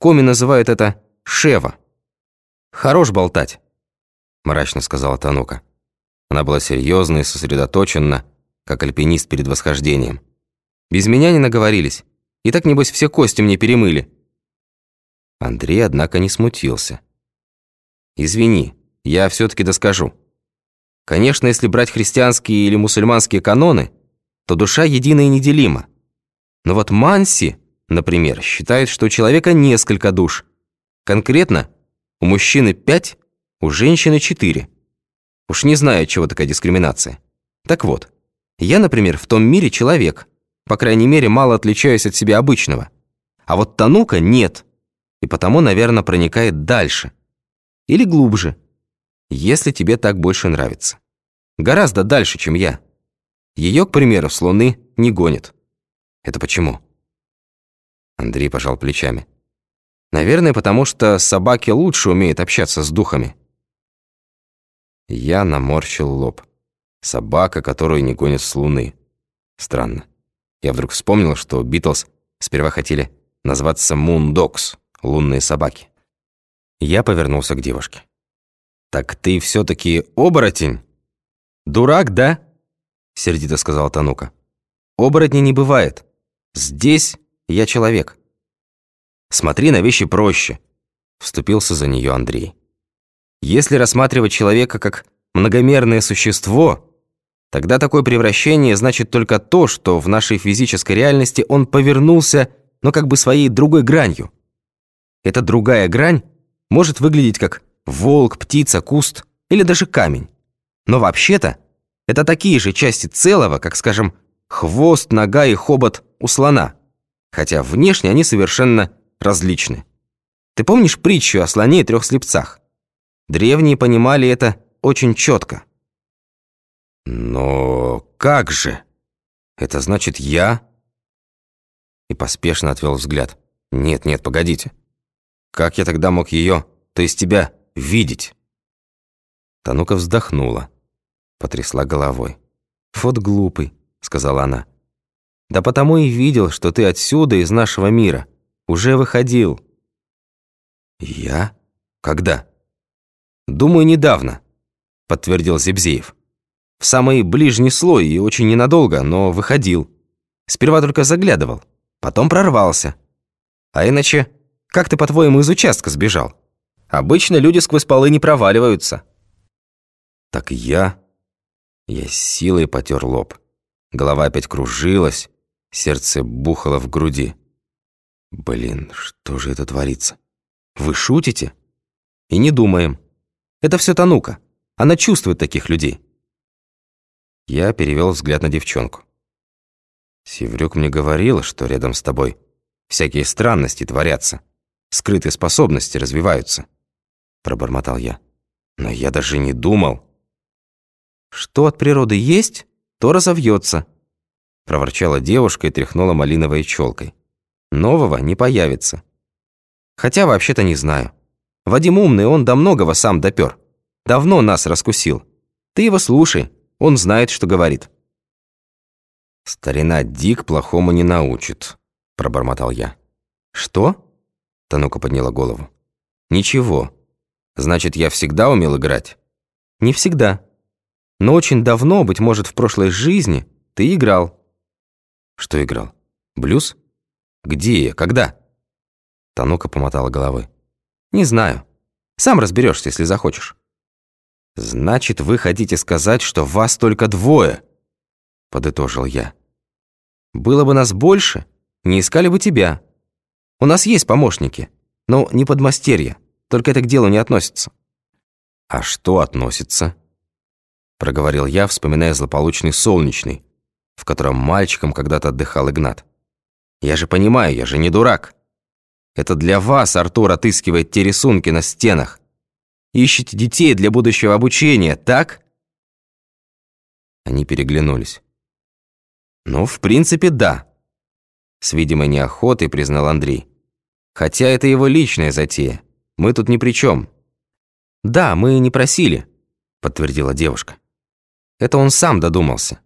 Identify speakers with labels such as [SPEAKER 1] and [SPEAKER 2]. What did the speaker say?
[SPEAKER 1] Коми называют это «шева». «Хорош болтать», — мрачно сказала Танука. Она была серьезна и сосредоточена, как альпинист перед восхождением. «Без меня не наговорились. И так, небось, все кости мне перемыли». Андрей, однако, не смутился. «Извини, я все-таки доскажу. Конечно, если брать христианские или мусульманские каноны, то душа едина и неделима. Но вот Манси, например, считает, что у человека несколько душ. Конкретно, у мужчины пять, у женщины четыре. Уж не знаю, чего такая дискриминация. Так вот, я, например, в том мире человек, по крайней мере, мало отличаюсь от себя обычного. А вот Танука нет, и потому, наверное, проникает дальше. Или глубже, если тебе так больше нравится. Гораздо дальше, чем я. Ее, к примеру, с Луны не гонит. Это почему? Андрей пожал плечами. Наверное, потому что собаки лучше умеют общаться с духами. Я наморщил лоб. Собака, которую не гонят с Луны. Странно. Я вдруг вспомнил, что Битлз сперва хотели назваться Dogs, лунные собаки. Я повернулся к девушке. «Так ты все таки оборотень?» «Дурак, да?» — сердито сказала Танука. «Оборотней не бывает. Здесь я человек. Смотри на вещи проще», — вступился за нее Андрей. «Если рассматривать человека как многомерное существо, тогда такое превращение значит только то, что в нашей физической реальности он повернулся, но как бы своей другой гранью. Эта другая грань может выглядеть как волк, птица, куст или даже камень. Но вообще-то это такие же части целого, как, скажем, хвост, нога и хобот у слона, хотя внешне они совершенно различны. Ты помнишь притчу о слоне и трех слепцах? Древние понимали это очень четко. «Но как же? Это значит я?» И поспешно отвел взгляд. «Нет, нет, погодите. Как я тогда мог ее, то есть тебя, видеть?» Танука вздохнула, потрясла головой. «Вот глупый», — сказала она. «Да потому и видел, что ты отсюда, из нашего мира, уже выходил». «Я? Когда?» «Думаю, недавно», — подтвердил Зебзеев. «В самый ближний слой и очень ненадолго, но выходил. Сперва только заглядывал, потом прорвался. А иначе, как ты, по-твоему, из участка сбежал? Обычно люди сквозь полы не проваливаются». «Так я...» Я силой потер лоб. Голова опять кружилась, сердце бухало в груди. «Блин, что же это творится? Вы шутите?» «И не думаем. Это все Танука. Она чувствует таких людей». Я перевел взгляд на девчонку. «Севрюк мне говорил, что рядом с тобой всякие странности творятся, скрытые способности развиваются», — пробормотал я. «Но я даже не думал...» «Что от природы есть, то разовьется», — проворчала девушка и тряхнула малиновой челкой. «Нового не появится. Хотя вообще-то не знаю. Вадим умный, он до многого сам допер. Давно нас раскусил. Ты его слушай, он знает, что говорит». «Старина Дик плохому не научит», — пробормотал я. «Что?» — Танука подняла голову. «Ничего. Значит, я всегда умел играть?» «Не всегда», но очень давно, быть может, в прошлой жизни, ты играл». «Что играл? Блюз? Где я? Когда?» Танука помотала головой. «Не знаю. Сам разберешься, если захочешь». «Значит, вы хотите сказать, что вас только двое?» Подытожил я. «Было бы нас больше, не искали бы тебя. У нас есть помощники, но не подмастерья, только это к делу не относится». «А что относится?» проговорил я, вспоминая злополучный солнечный, в котором мальчиком когда-то отдыхал Игнат. «Я же понимаю, я же не дурак. Это для вас Артур отыскивает те рисунки на стенах. Ищете детей для будущего обучения, так?» Они переглянулись. «Ну, в принципе, да», — с видимой неохотой признал Андрей. «Хотя это его личная затея. Мы тут ни при чем». «Да, мы не просили», — подтвердила девушка. Это он сам додумался.